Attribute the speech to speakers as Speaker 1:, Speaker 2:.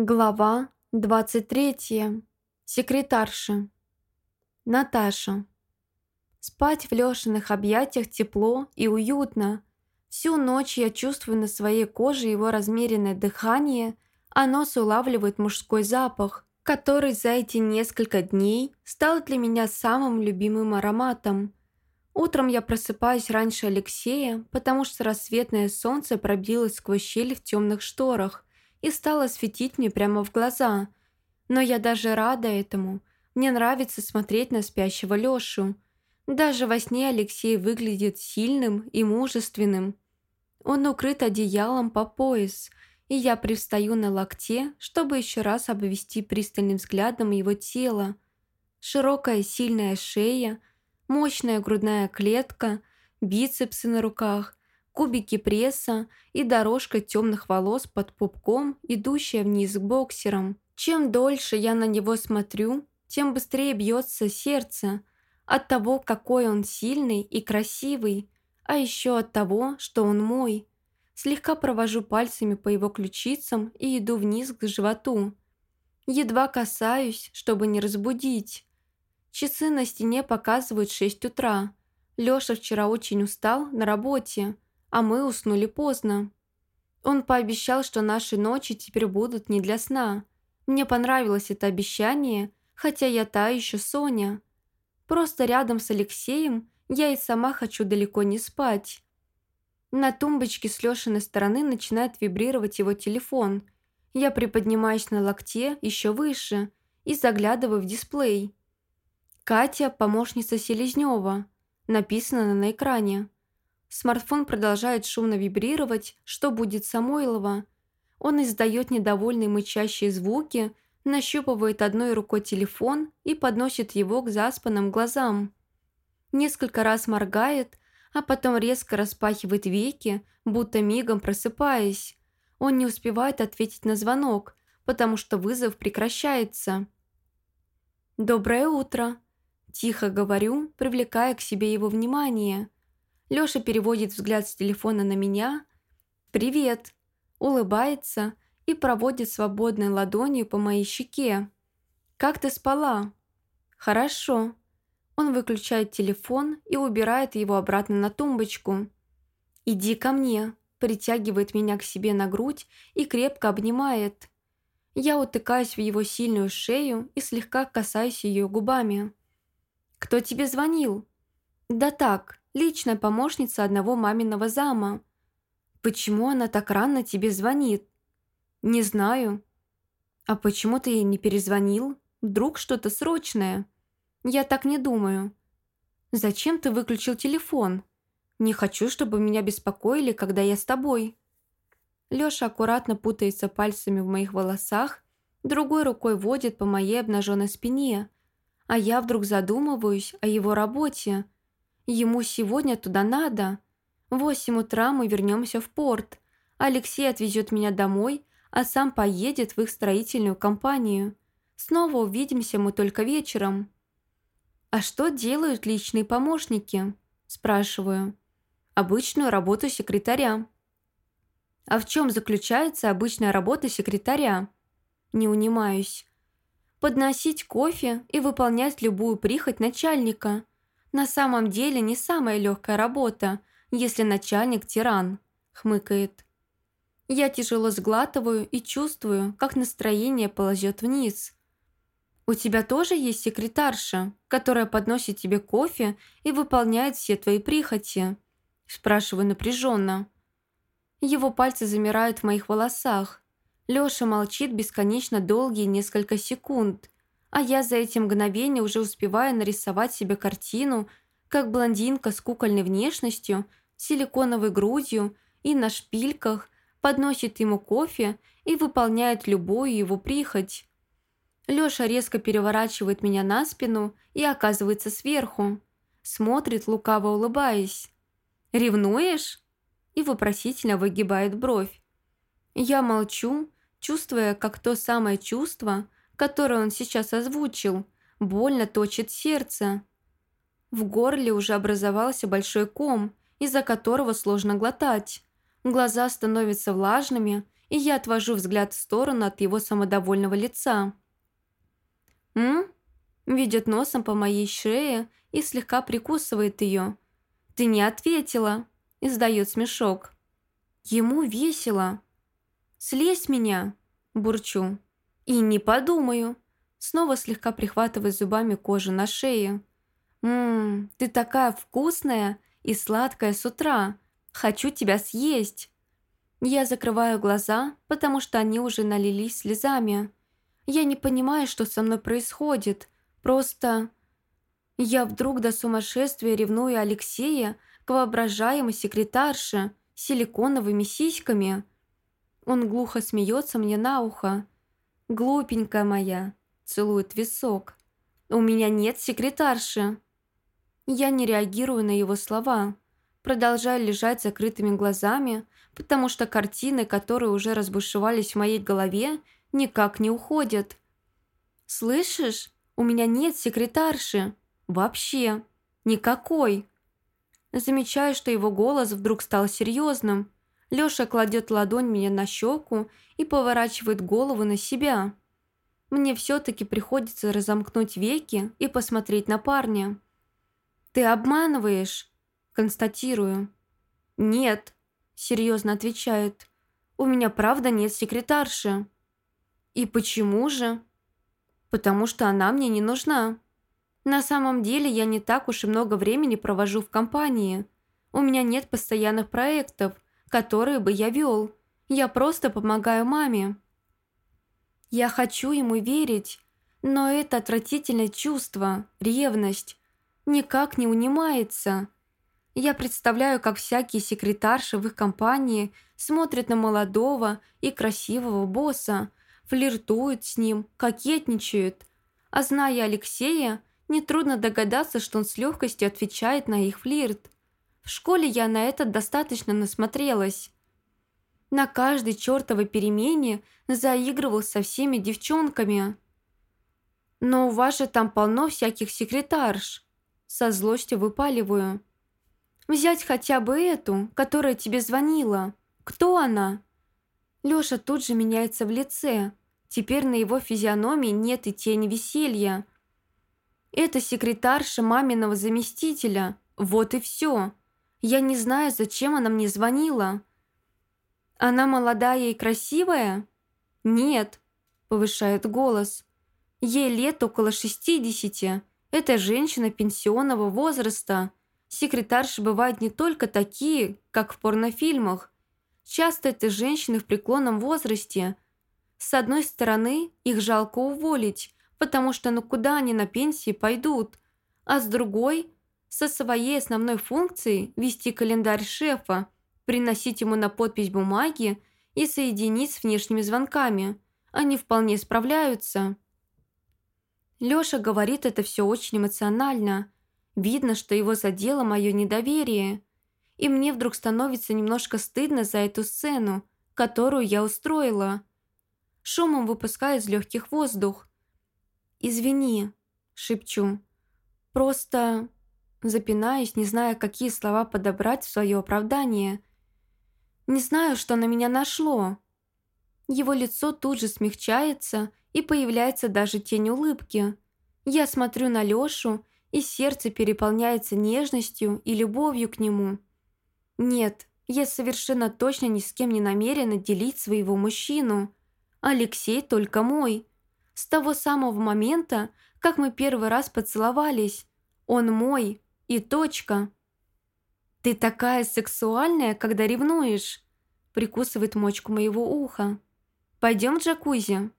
Speaker 1: Глава 23. Секретарша. Наташа. Спать в Лешиных объятиях тепло и уютно. Всю ночь я чувствую на своей коже его размеренное дыхание, а нос улавливает мужской запах, который за эти несколько дней стал для меня самым любимым ароматом. Утром я просыпаюсь раньше Алексея, потому что рассветное солнце пробилось сквозь щели в темных шторах, и стала светить мне прямо в глаза. Но я даже рада этому. Мне нравится смотреть на спящего Лёшу. Даже во сне Алексей выглядит сильным и мужественным. Он укрыт одеялом по пояс, и я привстаю на локте, чтобы еще раз обвести пристальным взглядом его тело. Широкая сильная шея, мощная грудная клетка, бицепсы на руках, кубики пресса и дорожка темных волос под пупком, идущая вниз к боксерам. Чем дольше я на него смотрю, тем быстрее бьется сердце от того, какой он сильный и красивый, а еще от того, что он мой. Слегка провожу пальцами по его ключицам и иду вниз к животу. Едва касаюсь, чтобы не разбудить. Часы на стене показывают 6 утра. Лёша вчера очень устал на работе, а мы уснули поздно. Он пообещал, что наши ночи теперь будут не для сна. Мне понравилось это обещание, хотя я та еще Соня. Просто рядом с Алексеем я и сама хочу далеко не спать. На тумбочке с Лешиной стороны начинает вибрировать его телефон. Я приподнимаюсь на локте еще выше и заглядываю в дисплей. «Катя, помощница Селезнева», написано на экране. Смартфон продолжает шумно вибрировать. Что будет Самойлова? Он издает недовольные мычащие звуки, нащупывает одной рукой телефон и подносит его к заспанным глазам. Несколько раз моргает, а потом резко распахивает веки, будто мигом просыпаясь. Он не успевает ответить на звонок, потому что вызов прекращается. «Доброе утро!» – тихо говорю, привлекая к себе его внимание – Лёша переводит взгляд с телефона на меня. «Привет!» Улыбается и проводит свободной ладонью по моей щеке. «Как ты спала?» «Хорошо». Он выключает телефон и убирает его обратно на тумбочку. «Иди ко мне», притягивает меня к себе на грудь и крепко обнимает. Я утыкаюсь в его сильную шею и слегка касаюсь ее губами. «Кто тебе звонил?» «Да так, личная помощница одного маминого зама. Почему она так рано тебе звонит? Не знаю. А почему ты ей не перезвонил? Вдруг что-то срочное? Я так не думаю. Зачем ты выключил телефон? Не хочу, чтобы меня беспокоили, когда я с тобой. Лёша аккуратно путается пальцами в моих волосах, другой рукой водит по моей обнаженной спине, а я вдруг задумываюсь о его работе – Ему сегодня туда надо. В восемь утра мы вернемся в порт. Алексей отвезет меня домой, а сам поедет в их строительную компанию. Снова увидимся мы только вечером. «А что делают личные помощники?» – спрашиваю. «Обычную работу секретаря». «А в чем заключается обычная работа секретаря?» Не унимаюсь. «Подносить кофе и выполнять любую прихоть начальника – на самом деле не самая легкая работа, если начальник тиран», – хмыкает. Я тяжело сглатываю и чувствую, как настроение ползет вниз. «У тебя тоже есть секретарша, которая подносит тебе кофе и выполняет все твои прихоти?» – спрашиваю напряженно. Его пальцы замирают в моих волосах. Лёша молчит бесконечно долгие несколько секунд – а я за эти мгновения уже успеваю нарисовать себе картину, как блондинка с кукольной внешностью, силиконовой грудью и на шпильках подносит ему кофе и выполняет любую его прихоть. Лёша резко переворачивает меня на спину и оказывается сверху. Смотрит, лукаво улыбаясь. «Ревнуешь?» И вопросительно выгибает бровь. Я молчу, чувствуя, как то самое чувство – которое он сейчас озвучил, больно точит сердце. В горле уже образовался большой ком, из-за которого сложно глотать. Глаза становятся влажными, и я отвожу взгляд в сторону от его самодовольного лица. «М?» Ведет носом по моей шее и слегка прикусывает ее. «Ты не ответила!» Издает смешок. Ему весело. «Слезь меня!» Бурчу. «И не подумаю!» Снова слегка прихватывая зубами кожу на шее. «Ммм, ты такая вкусная и сладкая с утра. Хочу тебя съесть!» Я закрываю глаза, потому что они уже налились слезами. Я не понимаю, что со мной происходит. Просто... Я вдруг до сумасшествия ревную Алексея к воображаемой секретарше с силиконовыми сиськами. Он глухо смеется мне на ухо. «Глупенькая моя», целует висок. «У меня нет секретарши». Я не реагирую на его слова, продолжаю лежать закрытыми глазами, потому что картины, которые уже разбушевались в моей голове, никак не уходят. «Слышишь, у меня нет секретарши. Вообще. Никакой». Замечаю, что его голос вдруг стал серьезным. Лёша кладет ладонь мне на щеку и поворачивает голову на себя. Мне все-таки приходится разомкнуть веки и посмотреть на парня. «Ты обманываешь?» Констатирую. «Нет», – серьезно отвечает. «У меня правда нет секретарши». «И почему же?» «Потому что она мне не нужна». На самом деле я не так уж и много времени провожу в компании. У меня нет постоянных проектов, которые бы я вел. Я просто помогаю маме. Я хочу ему верить, но это отвратительное чувство, ревность, никак не унимается. Я представляю, как всякие секретарши в их компании смотрят на молодого и красивого босса, флиртуют с ним, кокетничают. А зная Алексея, Нетрудно догадаться, что он с легкостью отвечает на их флирт. В школе я на это достаточно насмотрелась. На каждой чертовой перемене заигрывал со всеми девчонками. «Но у вас же там полно всяких секретарш», со злостью выпаливаю. «Взять хотя бы эту, которая тебе звонила. Кто она?» Лёша тут же меняется в лице. Теперь на его физиономии нет и тени веселья. Это секретарша маминого заместителя. Вот и все. Я не знаю, зачем она мне звонила. Она молодая и красивая? Нет, повышает голос. Ей лет около шестидесяти. Это женщина пенсионного возраста. Секретарши бывают не только такие, как в порнофильмах. Часто это женщины в преклонном возрасте. С одной стороны, их жалко уволить, потому что ну куда они на пенсии пойдут, а с другой – со своей основной функцией вести календарь шефа, приносить ему на подпись бумаги и соединить с внешними звонками. Они вполне справляются. Лёша говорит это все очень эмоционально. Видно, что его задело мое недоверие. И мне вдруг становится немножко стыдно за эту сцену, которую я устроила. Шумом выпускаю из легких воздух. «Извини», – шепчу. «Просто...» Запинаюсь, не зная, какие слова подобрать в свое оправдание. «Не знаю, что на меня нашло». Его лицо тут же смягчается, и появляется даже тень улыбки. Я смотрю на Лёшу, и сердце переполняется нежностью и любовью к нему. Нет, я совершенно точно ни с кем не намерена делить своего мужчину. Алексей только мой. С того самого момента, как мы первый раз поцеловались. Он мой. И точка. «Ты такая сексуальная, когда ревнуешь», прикусывает мочку моего уха. «Пойдем в джакузи».